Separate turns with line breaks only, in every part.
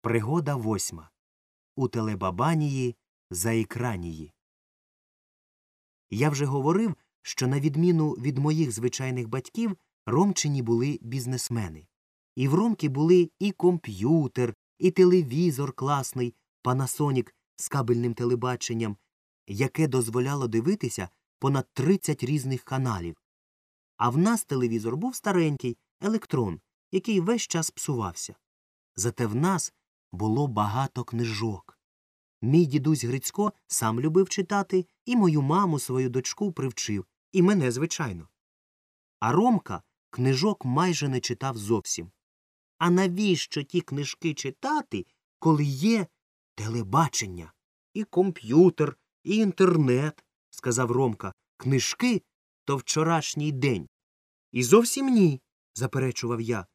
Пригода восьма. У телебабанії за екранії. Я вже говорив, що на відміну від моїх звичайних батьків, ромчині були бізнесмени. І в Ромки були і комп'ютер, і телевізор класний, Panasonic з кабельним телебаченням, яке дозволяло дивитися понад 30 різних каналів. А в нас телевізор був старенький, електрон, який весь час псувався. Зате в нас було багато книжок. Мій дідусь Грицько сам любив читати, і мою маму, свою дочку привчив, і мене, звичайно. А Ромка книжок майже не читав зовсім. А навіщо ті книжки читати, коли є телебачення, і комп'ютер, і інтернет, сказав Ромка. Книжки то вчорашній день. І зовсім ні, заперечував я.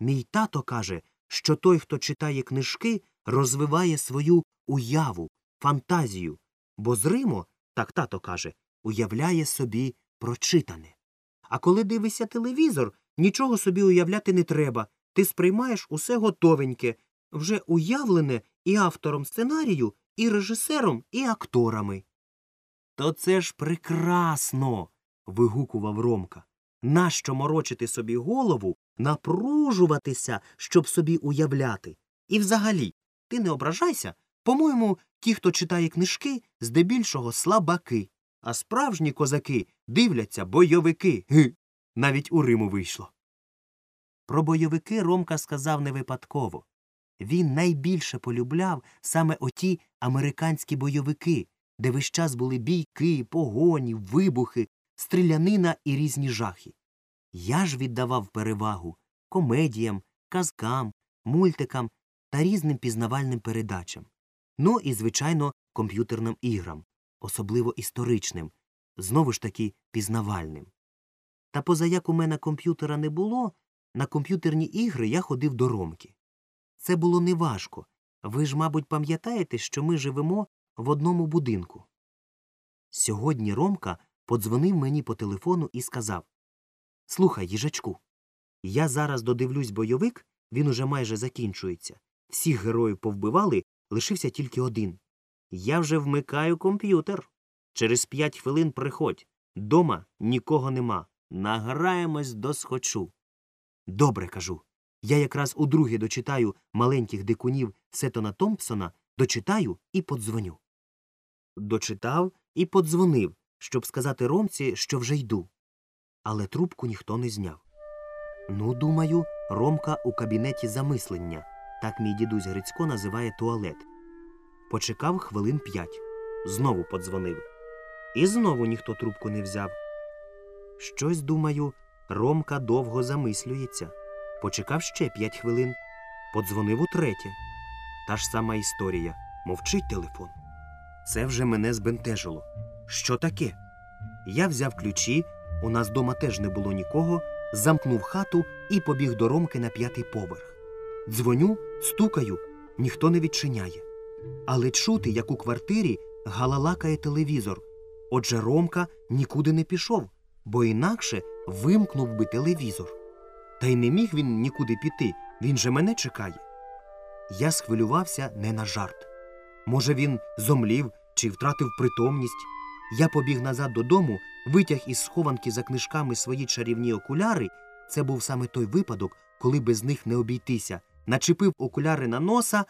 Мій тато каже, що той, хто читає книжки, розвиває свою уяву, фантазію, бо зримо, так тато каже, уявляє собі прочитане. А коли дивишся телевізор, нічого собі уявляти не треба. Ти сприймаєш усе готовеньке, вже уявлене і автором сценарію, і режисером, і акторами. То це ж прекрасно. вигукував Ромка. Нащо морочити собі голову, напружуватися, щоб собі уявляти? І взагалі, ти не ображайся. По-моєму, ті, хто читає книжки, здебільшого слабаки, а справжні козаки дивляться бойовики. Ги. Навіть у Риму вийшло. Про бойовики Ромка сказав не випадково. Він найбільше полюбляв саме оті американські бойовики, де весь час були бійки, погоні, вибухи, стрілянина і різні жахи. Я ж віддавав перевагу комедіям, казкам, мультикам та різним пізнавальним передачам. Ну і, звичайно, комп'ютерним іграм, особливо історичним, знову ж таки пізнавальним. Та поза як у мене комп'ютера не було, на комп'ютерні ігри я ходив до Ромки. Це було неважко. Ви ж, мабуть, пам'ятаєте, що ми живемо в одному будинку. Сьогодні Ромка подзвонив мені по телефону і сказав Слухай, їжачку, я зараз додивлюсь бойовик, він уже майже закінчується. Всіх героїв повбивали, лишився тільки один. Я вже вмикаю комп'ютер. Через п'ять хвилин приходь. Дома нікого нема. Награємось до схочу. Добре кажу. Я якраз удруге дочитаю маленьких дикунів Сетона Томпсона, дочитаю і подзвоню. Дочитав і подзвонив, щоб сказати Ромці, що вже йду. Але трубку ніхто не зняв. Ну, думаю, Ромка у кабінеті замислення. Так мій дідусь Грицько називає туалет. Почекав хвилин п'ять. Знову подзвонив. І знову ніхто трубку не взяв. Щось, думаю, Ромка довго замислюється. Почекав ще п'ять хвилин. Подзвонив утретє. Та ж сама історія. Мовчить телефон. Це вже мене збентежило. Що таке? Я взяв ключі, у нас дома теж не було нікого, замкнув хату і побіг до Ромки на п'ятий поверх. Дзвоню, стукаю, ніхто не відчиняє. Але чути, як у квартирі галалакає телевізор. Отже, Ромка нікуди не пішов, бо інакше вимкнув би телевізор. Та й не міг він нікуди піти, він же мене чекає. Я схвилювався не на жарт. Може, він зомлів чи втратив притомність. Я побіг назад додому, витяг із схованки за книжками свої чарівні окуляри. Це був саме той випадок, коли без них не обійтися. Начепив окуляри на носа,